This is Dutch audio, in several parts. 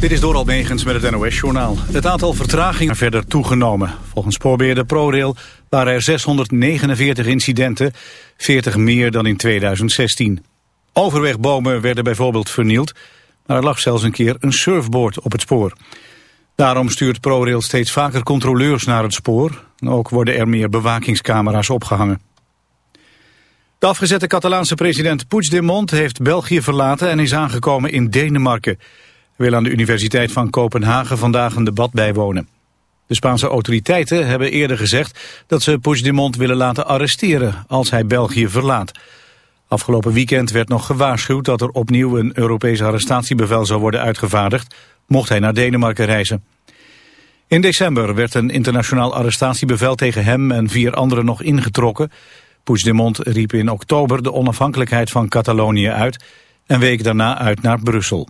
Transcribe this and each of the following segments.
Dit is Doral Megens met het NOS-journaal. Het aantal vertragingen verder toegenomen. Volgens spoorbeheerder ProRail waren er 649 incidenten, 40 meer dan in 2016. Overwegbomen werden bijvoorbeeld vernield, maar er lag zelfs een keer een surfboard op het spoor. Daarom stuurt ProRail steeds vaker controleurs naar het spoor. Ook worden er meer bewakingscamera's opgehangen. De afgezette Catalaanse president Puigdemont heeft België verlaten en is aangekomen in Denemarken wil aan de Universiteit van Kopenhagen vandaag een debat bijwonen. De Spaanse autoriteiten hebben eerder gezegd dat ze Puigdemont willen laten arresteren als hij België verlaat. Afgelopen weekend werd nog gewaarschuwd dat er opnieuw een Europees arrestatiebevel zou worden uitgevaardigd, mocht hij naar Denemarken reizen. In december werd een internationaal arrestatiebevel tegen hem en vier anderen nog ingetrokken. Puigdemont riep in oktober de onafhankelijkheid van Catalonië uit en week daarna uit naar Brussel.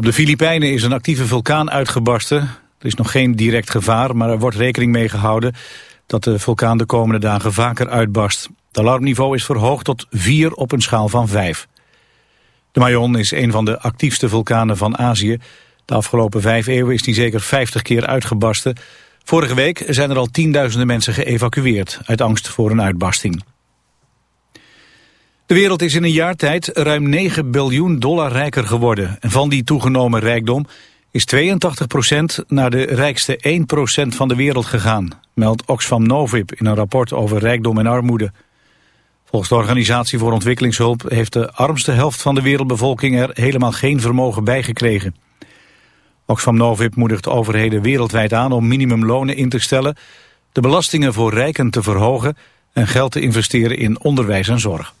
Op de Filipijnen is een actieve vulkaan uitgebarsten. Er is nog geen direct gevaar, maar er wordt rekening mee gehouden dat de vulkaan de komende dagen vaker uitbarst. Het alarmniveau is verhoogd tot 4 op een schaal van 5. De Mayon is een van de actiefste vulkanen van Azië. De afgelopen vijf eeuwen is die zeker 50 keer uitgebarsten. Vorige week zijn er al tienduizenden mensen geëvacueerd uit angst voor een uitbarsting. De wereld is in een jaar tijd ruim 9 biljoen dollar rijker geworden. En van die toegenomen rijkdom is 82% naar de rijkste 1% van de wereld gegaan, meldt Oxfam Novib in een rapport over rijkdom en armoede. Volgens de Organisatie voor Ontwikkelingshulp heeft de armste helft van de wereldbevolking er helemaal geen vermogen bij gekregen. Oxfam Novib moedigt overheden wereldwijd aan om minimumlonen in te stellen, de belastingen voor rijken te verhogen en geld te investeren in onderwijs en zorg.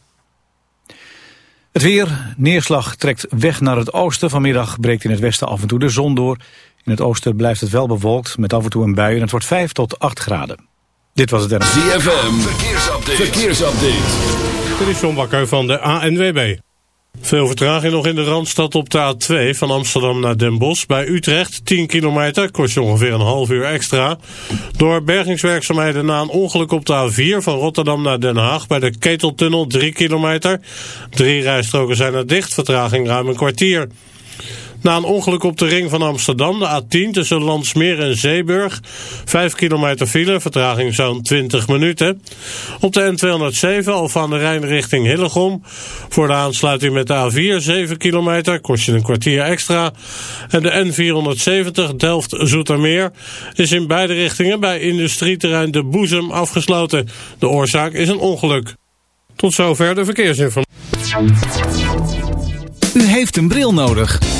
Het weer, neerslag trekt weg naar het oosten. Vanmiddag breekt in het westen af en toe de zon door. In het oosten blijft het wel bewolkt met af en toe een bui en het wordt 5 tot 8 graden. Dit was het NRC. ZFM, verkeersupdate. verkeersupdate. Dit is John Bakker van de ANWB. Veel vertraging nog in de Randstad op de A2 van Amsterdam naar Den Bosch. Bij Utrecht 10 kilometer, kost je ongeveer een half uur extra. Door bergingswerkzaamheden na een ongeluk op de A4 van Rotterdam naar Den Haag... bij de Keteltunnel 3 kilometer. Drie rijstroken zijn er dicht, vertraging ruim een kwartier. Na een ongeluk op de ring van Amsterdam, de A10 tussen Landsmeer en Zeeburg. 5 kilometer file, vertraging zo'n 20 minuten. Op de N207 al van de Rijn richting Hillegom. Voor de aansluiting met de A4 7 kilometer, kost je een kwartier extra. En de N470 Delft-Zoetermeer is in beide richtingen bij industrieterrein De Boezem afgesloten. De oorzaak is een ongeluk. Tot zover de verkeersinformatie. U heeft een bril nodig.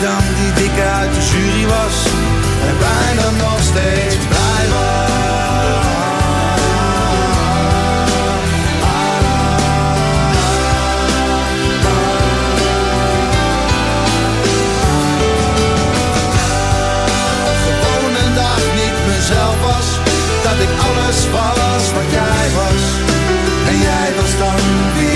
Dan die dikke uit de jury was. En bijna nog steeds blij was. Gewoon een dag niet mezelf was. Dat ik alles was wat jij was. En jij was dan wie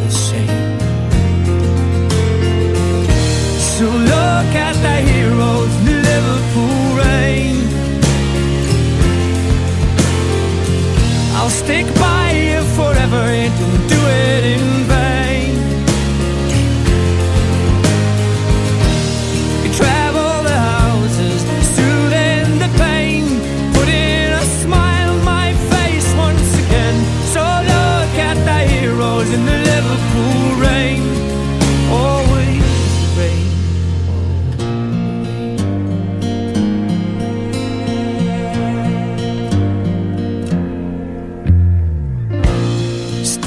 heroes Liverpool rain. I'll stick by you forever and do it in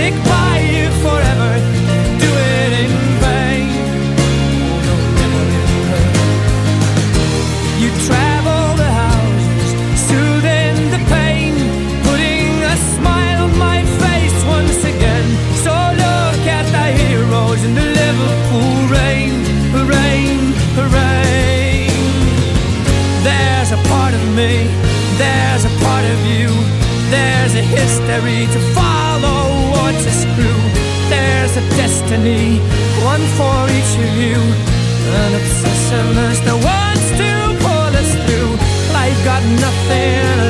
Stick by you forever. Do it in vain. You travel the houses, soothing the pain, putting a smile on my face once again. So look at the heroes in the Liverpool rain. There's a part of me, there's a part of you, there's a history to follow or to screw. There's a destiny, one for each of you, an obsessiveness that wants to pull us through. Life got nothing,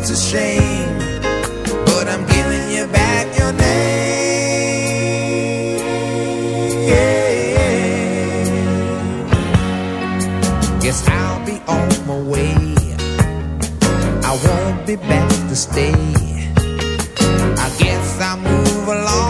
it's a shame, but I'm giving you back your name. Guess I'll be on my way. I won't be back to stay. I guess I'll move along.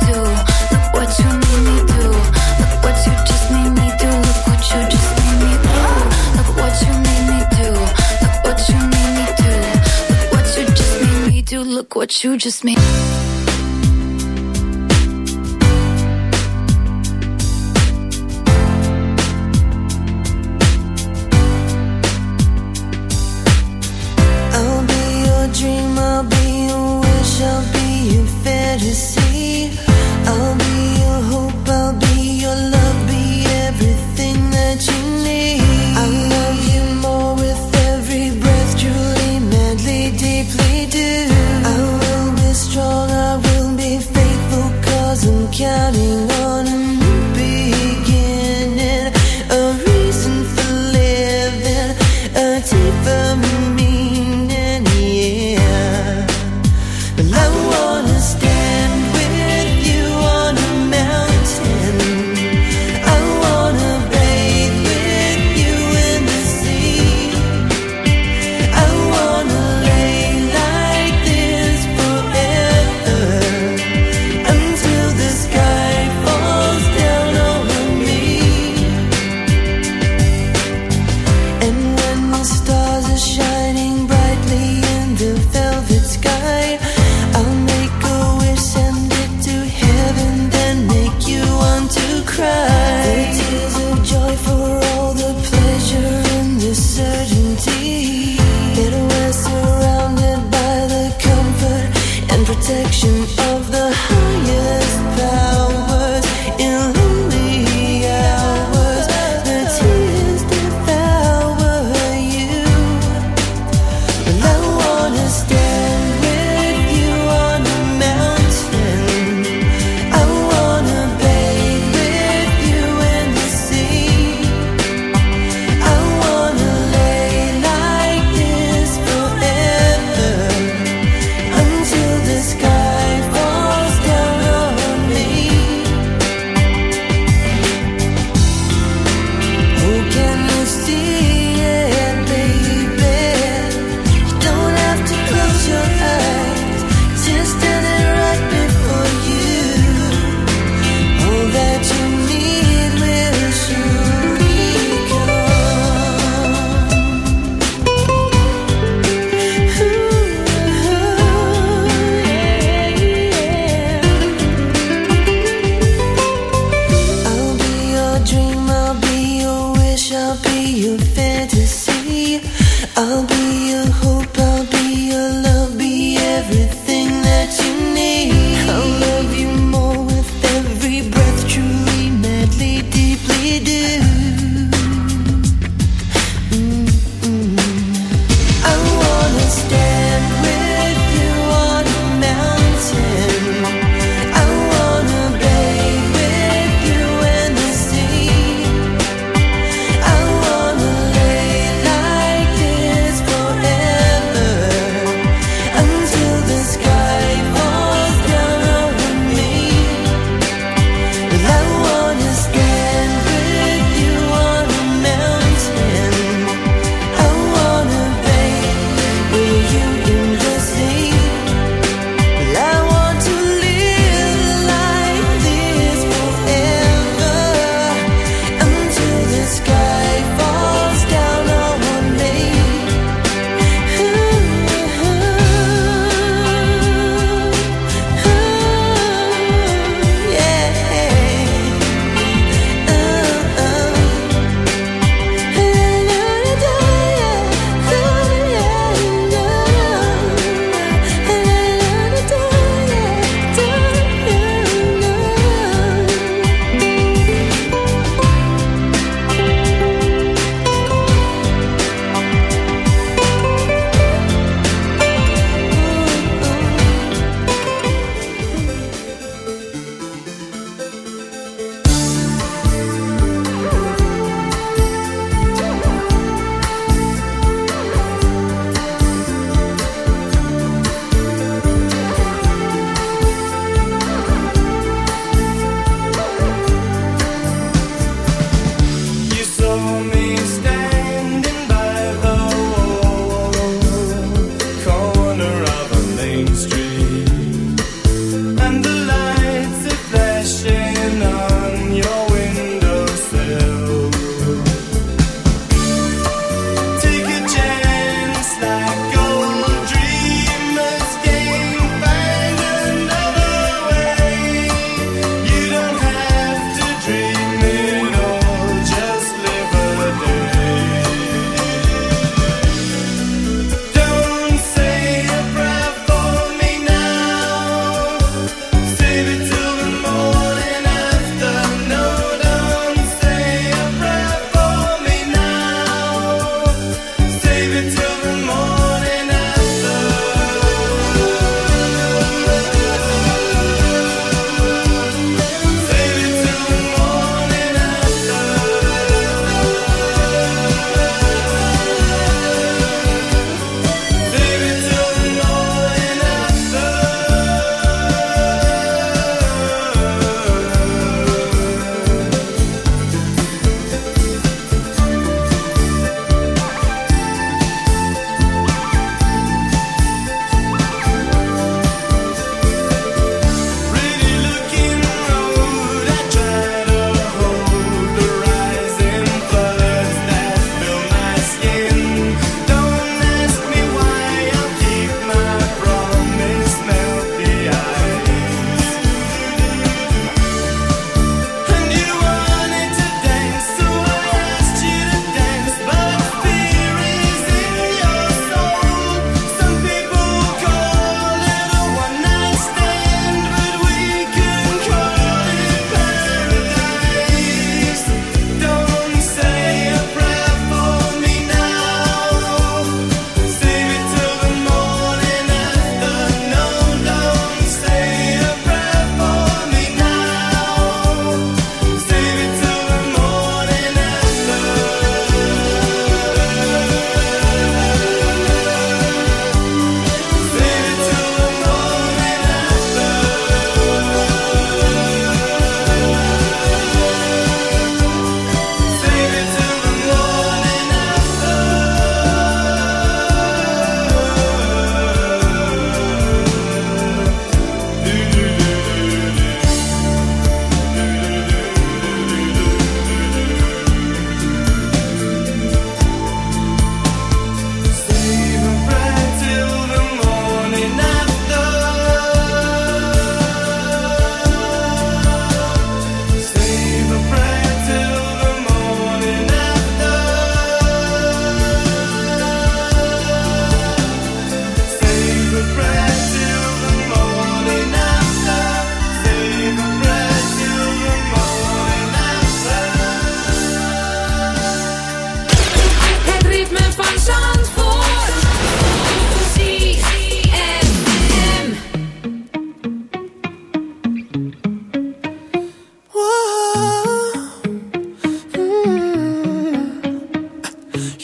What you just made.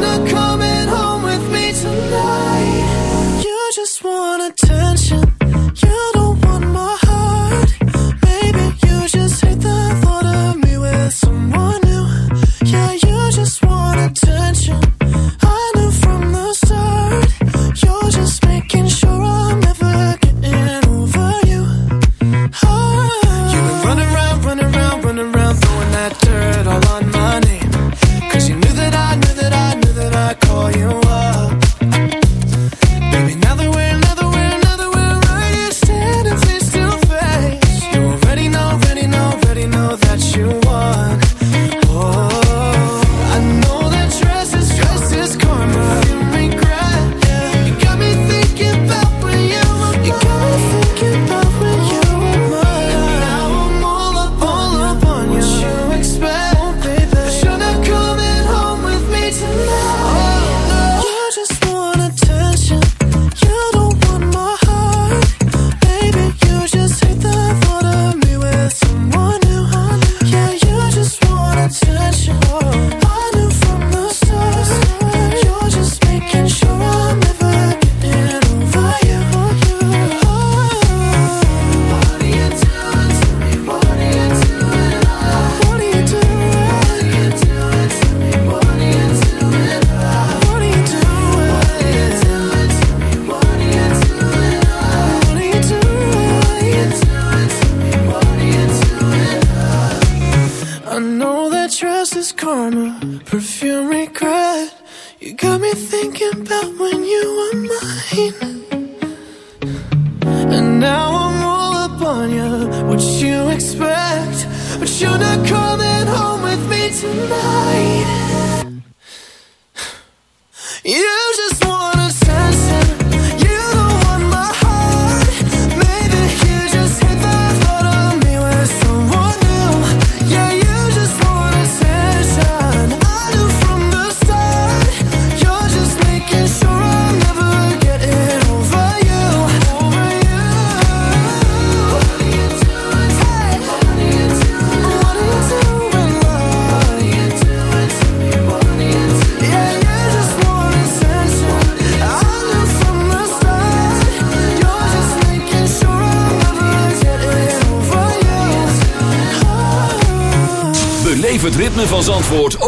wanna coming home with me tonight. You just wanna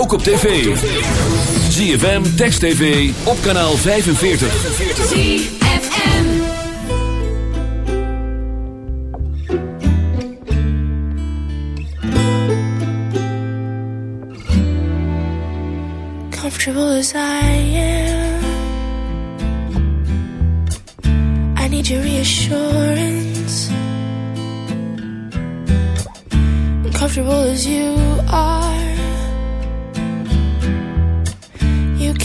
ook op tv. ZFM, Text TV, op kanaal 45. ZFM Comfortable as I am I need your reassurance Comfortable as you are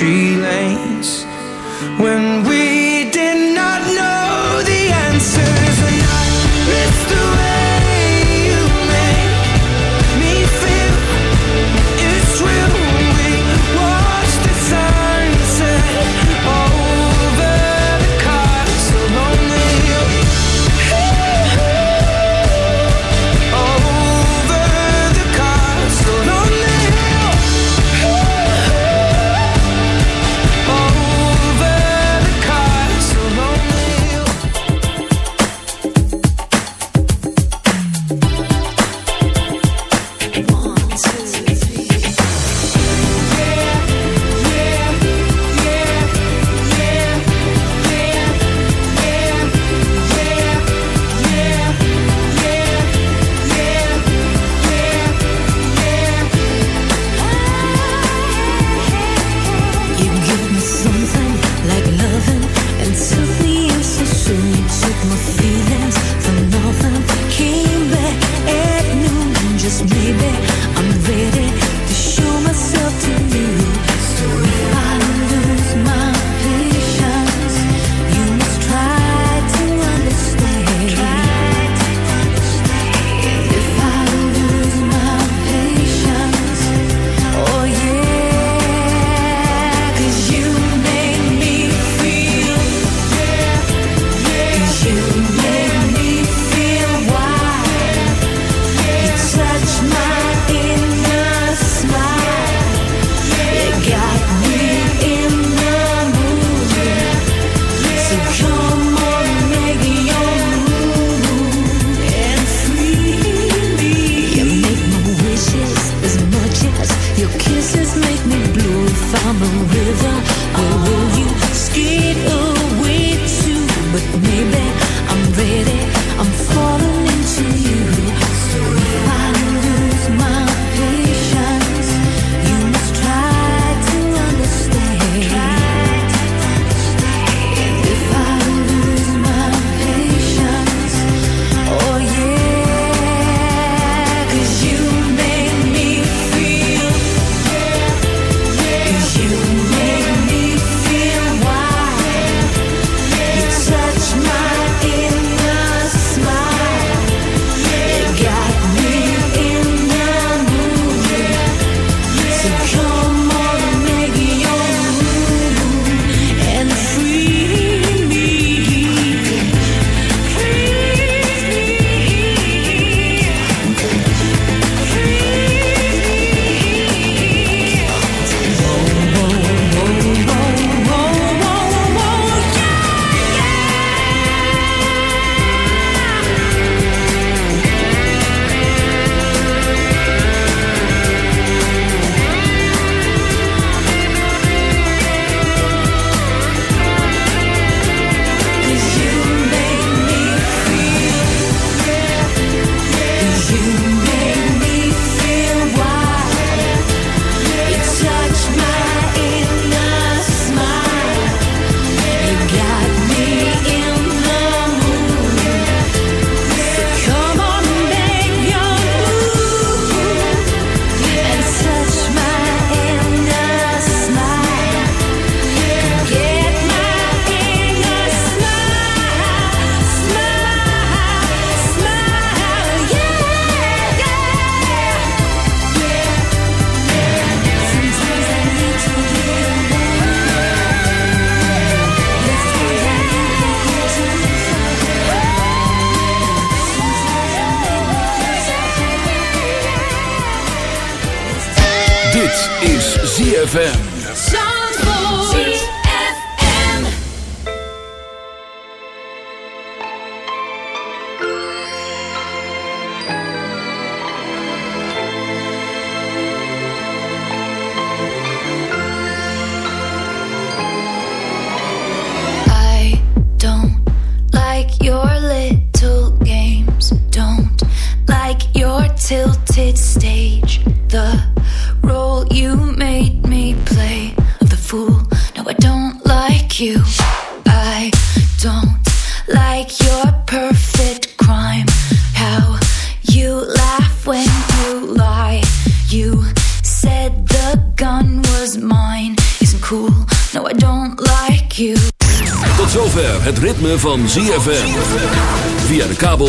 tree